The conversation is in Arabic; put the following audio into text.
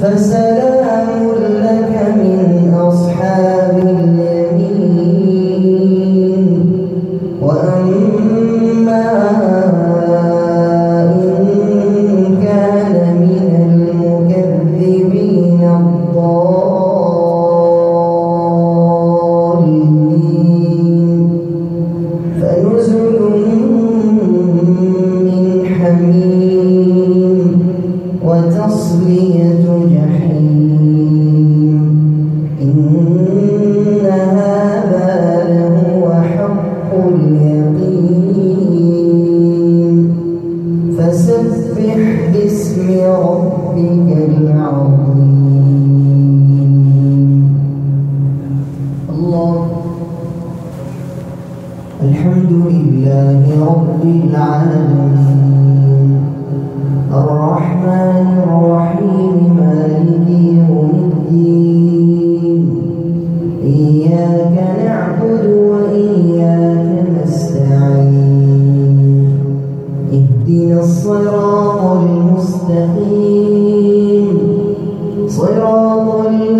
verse فسبح باسم ربك العظيم. الله. الحمد لله رب العالمين. الرحمن الرحيم مالك يوم الدين. إياك نعبد الله